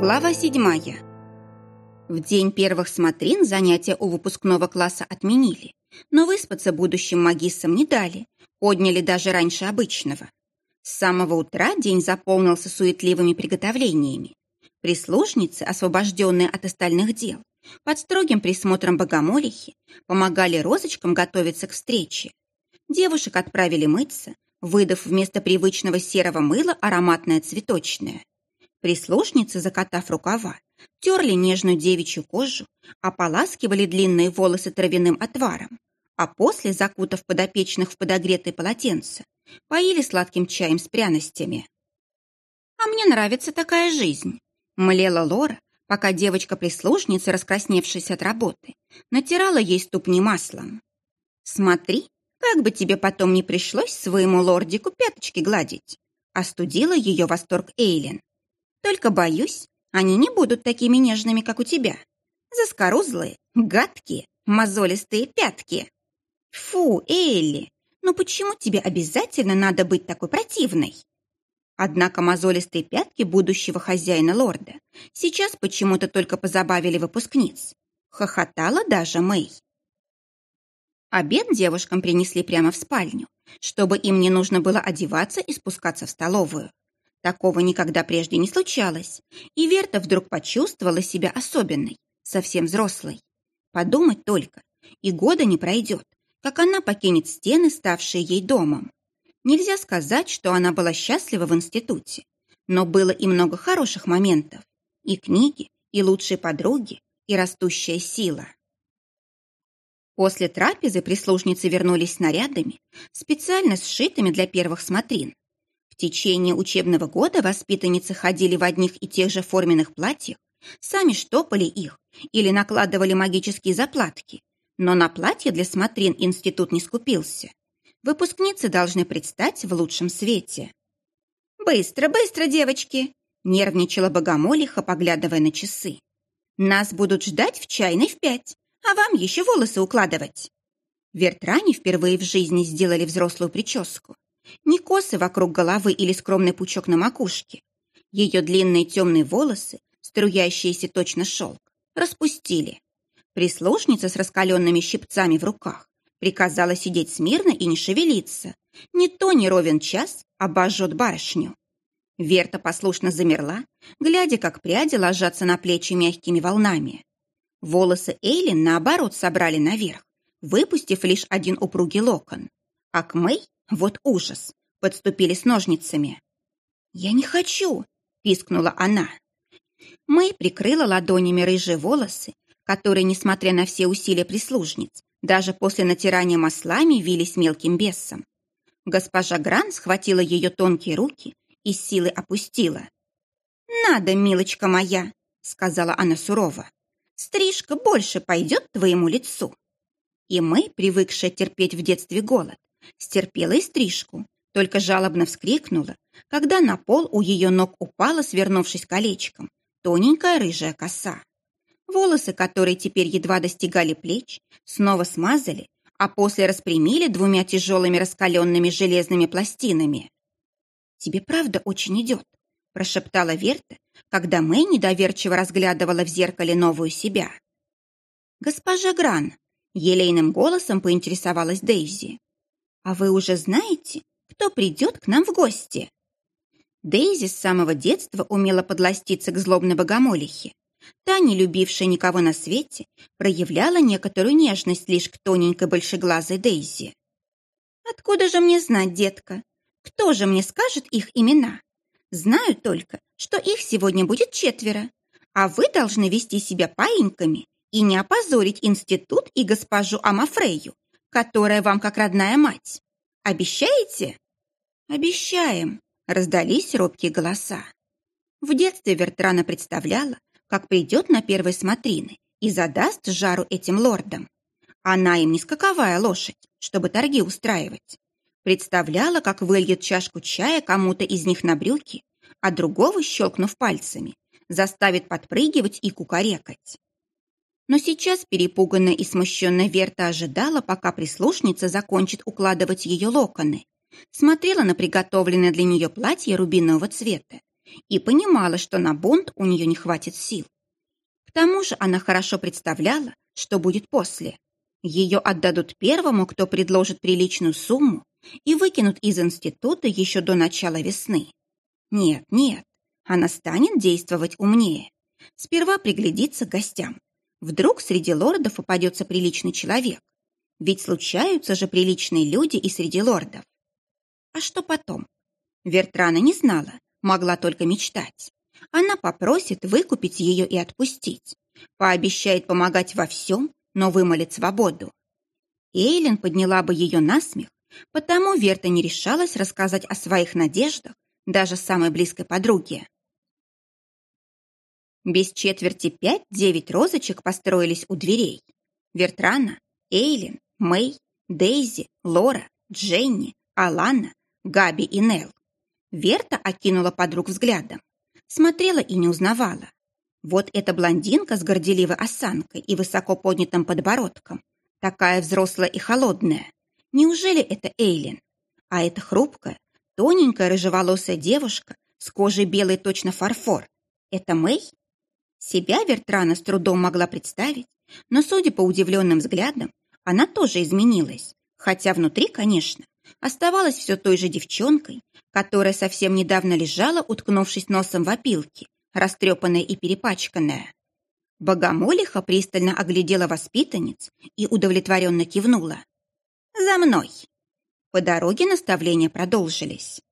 Глава седьмая. В день первых смотрин занятия у выпускного класса отменили, но выспаться будущим магиссам не дали, подняли даже раньше обычного. С самого утра день заполнился суетливыми приготовлениями. Прислужницы, освобожденные от остальных дел, под строгим присмотром богомолихи, помогали розочкам готовиться к встрече. Девушек отправили мыться, выдав вместо привычного серого мыла ароматное цветочное. Прислушницы, закатав рукава, терли нежную девичью кожу, ополаскивали длинные волосы травяным отваром, а после, закутав подопечных в подогретые полотенце, поили сладким чаем с пряностями. «А мне нравится такая жизнь», — млела Лора, пока девочка-прислужница, раскрасневшись от работы, натирала ей ступни маслом. «Смотри, как бы тебе потом не пришлось своему лордику пяточки гладить», — остудила ее восторг Эйлин. Только боюсь, они не будут такими нежными, как у тебя. Заскорузлые, гадкие, мозолистые пятки. Фу, Элли, ну почему тебе обязательно надо быть такой противной? Однако мозолистые пятки будущего хозяина лорда сейчас почему-то только позабавили выпускниц. Хохотала даже Мэй. Обед девушкам принесли прямо в спальню, чтобы им не нужно было одеваться и спускаться в столовую. Такого никогда прежде не случалось, и Верта вдруг почувствовала себя особенной, совсем взрослой. Подумать только, и года не пройдет, как она покинет стены, ставшие ей домом. Нельзя сказать, что она была счастлива в институте, но было и много хороших моментов. И книги, и лучшие подруги, и растущая сила. После трапезы прислужницы вернулись с нарядами, специально сшитыми для первых смотрин течение учебного года воспитанницы ходили в одних и тех же форменных платьях, сами штопали их или накладывали магические заплатки, но на платье для смотрин институт не скупился. Выпускницы должны предстать в лучшем свете. «Быстро, быстро, девочки!» — нервничала богомолиха, поглядывая на часы. «Нас будут ждать в чайной в пять, а вам еще волосы укладывать». Вертране впервые в жизни сделали взрослую прическу. Не косы вокруг головы или скромный пучок на макушке. Ее длинные темные волосы, струящиеся точно шелк, распустили. Прислужница с раскаленными щипцами в руках приказала сидеть смирно и не шевелиться. Не то не ровен час обожжет барышню. Верта послушно замерла, глядя, как пряди ложатся на плечи мягкими волнами. Волосы Эйлин, наоборот, собрали наверх, выпустив лишь один упругий локон. А к Мэй вот ужас! Подступили с ножницами. «Я не хочу!» — пискнула она. Мэй прикрыла ладонями рыжие волосы, которые, несмотря на все усилия прислужниц, даже после натирания маслами вились мелким бесом. Госпожа Гран схватила ее тонкие руки и с силой опустила. «Надо, милочка моя!» — сказала она сурово. «Стрижка больше пойдет твоему лицу». И мы, привыкшие терпеть в детстве голод, Стерпела и стрижку, только жалобно вскрикнула, когда на пол у ее ног упала, свернувшись колечком, тоненькая рыжая коса. Волосы, которые теперь едва достигали плеч, снова смазали, а после распрямили двумя тяжелыми раскаленными железными пластинами. «Тебе правда очень идет», – прошептала Верта, когда Мэй недоверчиво разглядывала в зеркале новую себя. «Госпожа Гран», – елейным голосом поинтересовалась Дейзи. «А вы уже знаете, кто придет к нам в гости?» Дейзи с самого детства умела подластиться к злобной богомолихе. Та, не любившая никого на свете, проявляла некоторую нежность лишь к тоненькой большеглазой Дейзи. «Откуда же мне знать, детка? Кто же мне скажет их имена? Знаю только, что их сегодня будет четверо, а вы должны вести себя паиньками и не опозорить институт и госпожу Амафрею, которая вам как родная мать. Обещаете?» «Обещаем», — раздались робкие голоса. В детстве Вертрана представляла, как придет на первой смотрины и задаст жару этим лордам. Она им не скаковая лошадь, чтобы торги устраивать. Представляла, как выльет чашку чая кому-то из них на брюки, а другого, щелкнув пальцами, заставит подпрыгивать и кукарекать. Но сейчас перепуганная и смущенная Верта ожидала, пока прислушница закончит укладывать ее локоны. Смотрела на приготовленное для нее платье рубинового цвета и понимала, что на бунт у нее не хватит сил. К тому же она хорошо представляла, что будет после. Ее отдадут первому, кто предложит приличную сумму, и выкинут из института еще до начала весны. Нет, нет, она станет действовать умнее. Сперва приглядится к гостям. Вдруг среди лордов попадется приличный человек. Ведь случаются же приличные люди и среди лордов. А что потом? Вертрана не знала, могла только мечтать. Она попросит выкупить ее и отпустить. Пообещает помогать во всем, но вымолит свободу. Эйлин подняла бы ее на смех, потому Верта не решалась рассказать о своих надеждах даже самой близкой подруге. Без четверти пять-девять розочек построились у дверей. Вертрана, Эйлин, Мэй, Дейзи, Лора, Дженни, Алана, Габи и Нелл. Верта окинула подруг взглядом. Смотрела и не узнавала. Вот эта блондинка с горделивой осанкой и высоко поднятым подбородком. Такая взрослая и холодная. Неужели это Эйлин? А эта хрупкая, тоненькая рыжеволосая девушка с кожей белой точно фарфор. Это Мэй? Себя Вертрана с трудом могла представить, но, судя по удивленным взглядам, она тоже изменилась, хотя внутри, конечно, оставалась все той же девчонкой, которая совсем недавно лежала, уткнувшись носом в опилки, растрепанная и перепачканная. Богомолиха пристально оглядела воспитанниц и удовлетворенно кивнула. «За мной!» По дороге наставления продолжились.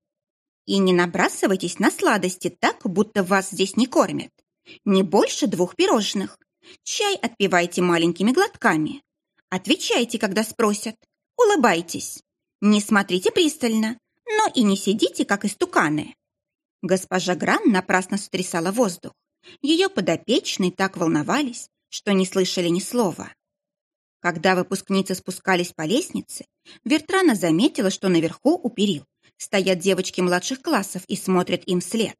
«И не набрасывайтесь на сладости так, будто вас здесь не кормят. Не больше двух пирожных. Чай отпивайте маленькими глотками. Отвечайте, когда спросят. Улыбайтесь. Не смотрите пристально, но и не сидите, как истуканы. Госпожа Гран напрасно сотрясала воздух. Ее подопечные так волновались, что не слышали ни слова. Когда выпускницы спускались по лестнице, Вертрана заметила, что наверху у перил стоят девочки младших классов и смотрят им вслед.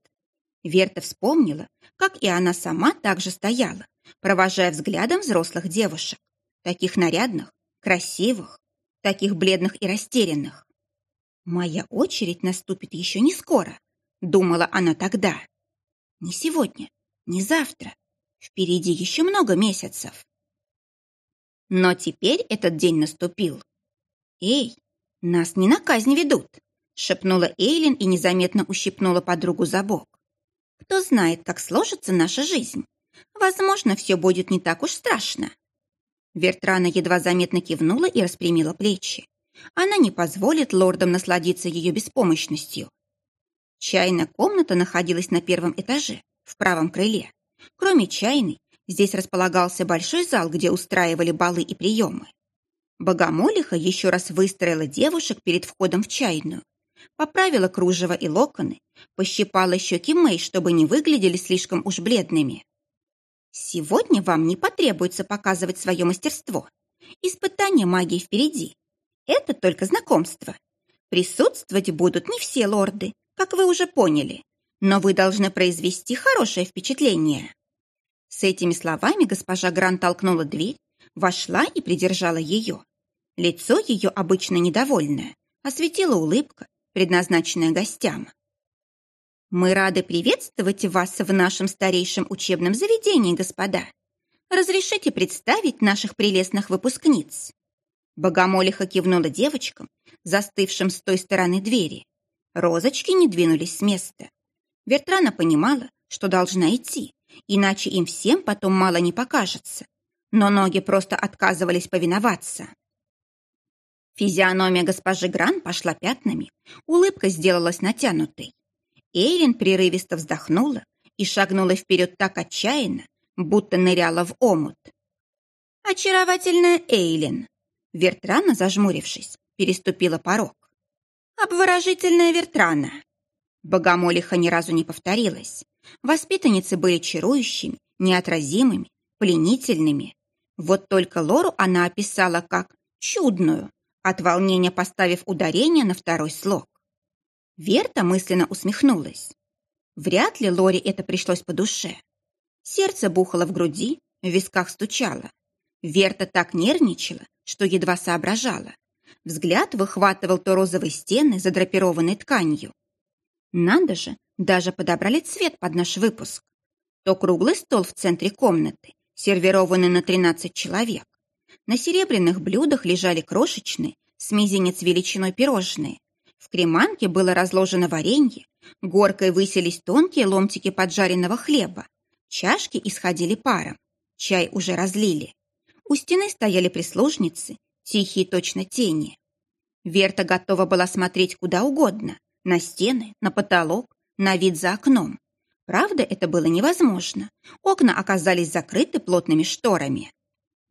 Верта вспомнила, как и она сама также стояла, провожая взглядом взрослых девушек таких нарядных, красивых, таких бледных и растерянных. «Моя очередь наступит еще не скоро», — думала она тогда. «Не сегодня, не завтра. Впереди еще много месяцев». Но теперь этот день наступил. «Эй, нас не на казнь ведут», — шепнула Эйлин и незаметно ущипнула подругу за бок. «Кто знает, как сложится наша жизнь. Возможно, все будет не так уж страшно». Вертрана едва заметно кивнула и распрямила плечи. Она не позволит лордам насладиться ее беспомощностью. Чайная комната находилась на первом этаже, в правом крыле. Кроме чайной, здесь располагался большой зал, где устраивали балы и приемы. Богомолиха еще раз выстроила девушек перед входом в чайную, поправила кружево и локоны, пощипала щеки Мэй, чтобы не выглядели слишком уж бледными. Сегодня вам не потребуется показывать свое мастерство. Испытание магии впереди. Это только знакомство. Присутствовать будут не все лорды, как вы уже поняли, но вы должны произвести хорошее впечатление. С этими словами госпожа Гран толкнула дверь, вошла и придержала ее. Лицо ее обычно недовольное, осветила улыбка, предназначенная гостям. Мы рады приветствовать вас в нашем старейшем учебном заведении, господа. Разрешите представить наших прелестных выпускниц?» Богомолиха кивнула девочкам, застывшим с той стороны двери. Розочки не двинулись с места. Вертрана понимала, что должна идти, иначе им всем потом мало не покажется. Но ноги просто отказывались повиноваться. Физиономия госпожи Гран пошла пятнами, улыбка сделалась натянутой. Эйлин прерывисто вздохнула и шагнула вперед так отчаянно, будто ныряла в омут. «Очаровательная Эйлин!» Вертрана, зажмурившись, переступила порог. «Обворожительная Вертрана!» Богомолиха ни разу не повторилась. Воспитанницы были чарующими, неотразимыми, пленительными. Вот только Лору она описала как «чудную», от волнения поставив ударение на второй слог. Верта мысленно усмехнулась. Вряд ли Лори это пришлось по душе. Сердце бухало в груди, в висках стучало. Верта так нервничала, что едва соображала. Взгляд выхватывал то розовые стены, задрапированные тканью. Надо же, Даже подобрали цвет под наш выпуск. То круглый стол в центре комнаты, сервированный на 13 человек. На серебряных блюдах лежали крошечные, с мизинец величиной пирожные. В креманке было разложено варенье, горкой высились тонкие ломтики поджаренного хлеба. Чашки исходили паром, чай уже разлили. У стены стояли прислужницы, тихие точно тени. Верта готова была смотреть куда угодно, на стены, на потолок, на вид за окном. Правда, это было невозможно. Окна оказались закрыты плотными шторами.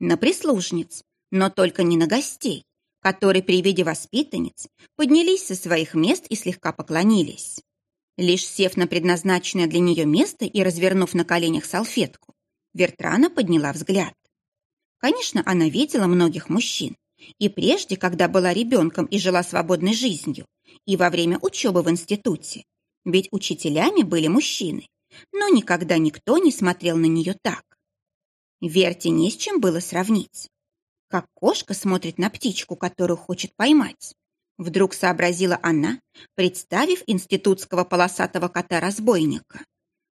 На прислужниц, но только не на гостей, которые при виде воспитанниц поднялись со своих мест и слегка поклонились. Лишь сев на предназначенное для нее место и развернув на коленях салфетку, Вертрана подняла взгляд. Конечно, она видела многих мужчин. И прежде, когда была ребенком и жила свободной жизнью, и во время учебы в институте. Ведь учителями были мужчины, но никогда никто не смотрел на нее так. Верте не с чем было сравнить. Как кошка смотрит на птичку, которую хочет поймать. Вдруг сообразила она, представив институтского полосатого кота-разбойника.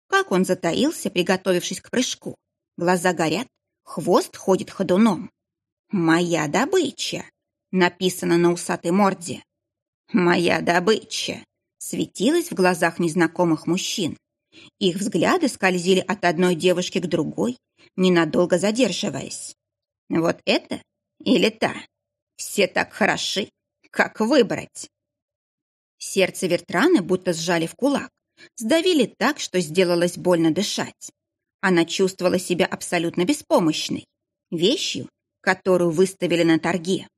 Как он затаился, приготовившись к прыжку. Глаза горят, Хвост ходит ходуном. «Моя добыча!» написано на усатой морде. «Моя добыча!» светилась в глазах незнакомых мужчин. Их взгляды скользили от одной девушки к другой, ненадолго задерживаясь. Вот это или та? Все так хороши. Как выбрать? Сердце Вертраны будто сжали в кулак, сдавили так, что сделалось больно дышать. Она чувствовала себя абсолютно беспомощной, вещью, которую выставили на торге.